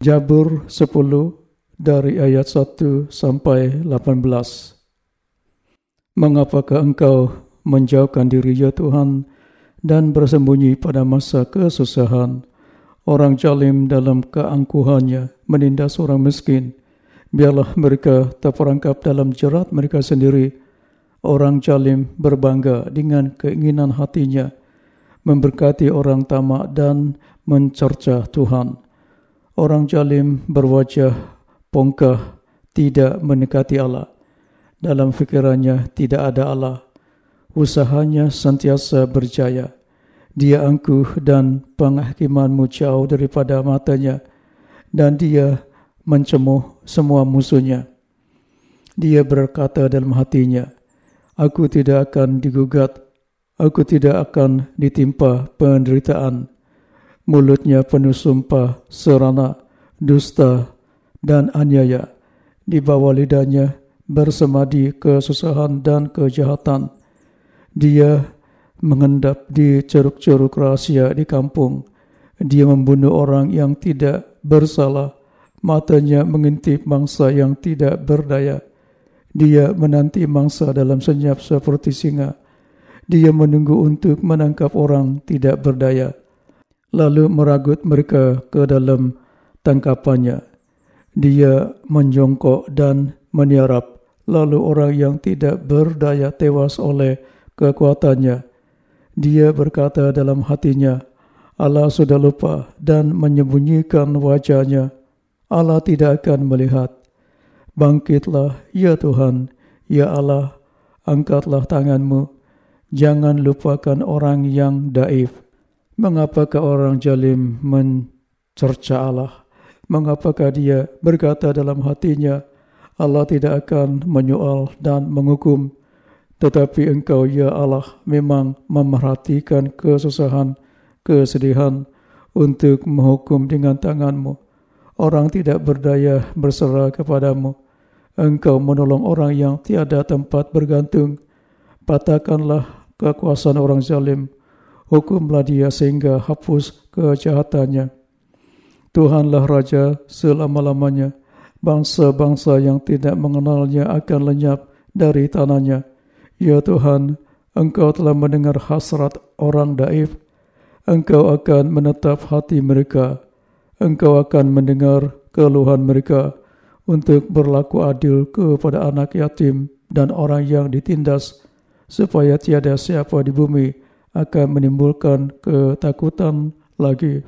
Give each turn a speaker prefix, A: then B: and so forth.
A: Jabur 10 dari ayat 1 sampai 18. Mengapakah engkau menjauhkan diri ya Tuhan dan bersembunyi pada masa kesusahan? Orang jalim dalam keangkuhannya menindas orang miskin. Biarlah mereka terperangkap dalam jerat mereka sendiri. Orang jalim berbangga dengan keinginan hatinya memberkati orang tamak dan mencerca Tuhan orang jalim berwajah pongkah tidak mendekati Allah. Dalam fikirannya tidak ada Allah. Usahanya sentiasa berjaya. Dia angkuh dan penghakimanmu jauh daripada matanya. Dan dia mencemuh semua musuhnya. Dia berkata dalam hatinya, Aku tidak akan digugat, aku tidak akan ditimpa penderitaan mulutnya penuh sumpah, serana, dusta dan aniaya. Di bawah lidahnya bersemadi kesusahan dan kejahatan. Dia mengendap di ceruk-ceruk rahasia di kampung. Dia membunuh orang yang tidak bersalah. Matanya mengintip mangsa yang tidak berdaya. Dia menanti mangsa dalam senyap seperti singa. Dia menunggu untuk menangkap orang tidak berdaya lalu meragut mereka ke dalam tangkapannya. Dia menjongkok dan meniarap, lalu orang yang tidak berdaya tewas oleh kekuatannya. Dia berkata dalam hatinya, Allah sudah lupa dan menyembunyikan wajahnya. Allah tidak akan melihat. Bangkitlah, ya Tuhan, ya Allah, angkatlah tanganmu. Jangan lupakan orang yang daif. Mengapakah orang jalim mencerca Allah? Mengapakah dia berkata dalam hatinya, Allah tidak akan menyoal dan menghukum. Tetapi engkau, ya Allah, memang memerhatikan kesusahan, kesedihan untuk menghukum dengan tanganmu. Orang tidak berdaya berserah kepadamu. Engkau menolong orang yang tiada tempat bergantung. Patahkanlah kekuasaan orang zalim hukumlah dia sehingga hapus kejahatannya. Tuhanlah Raja selama-lamanya. Bangsa-bangsa yang tidak mengenalnya akan lenyap dari tanahnya. Ya Tuhan, Engkau telah mendengar hasrat orang daif. Engkau akan menetap hati mereka. Engkau akan mendengar keluhan mereka untuk berlaku adil kepada anak yatim dan orang yang ditindas supaya tiada siapa di bumi akan menimbulkan ketakutan lagi.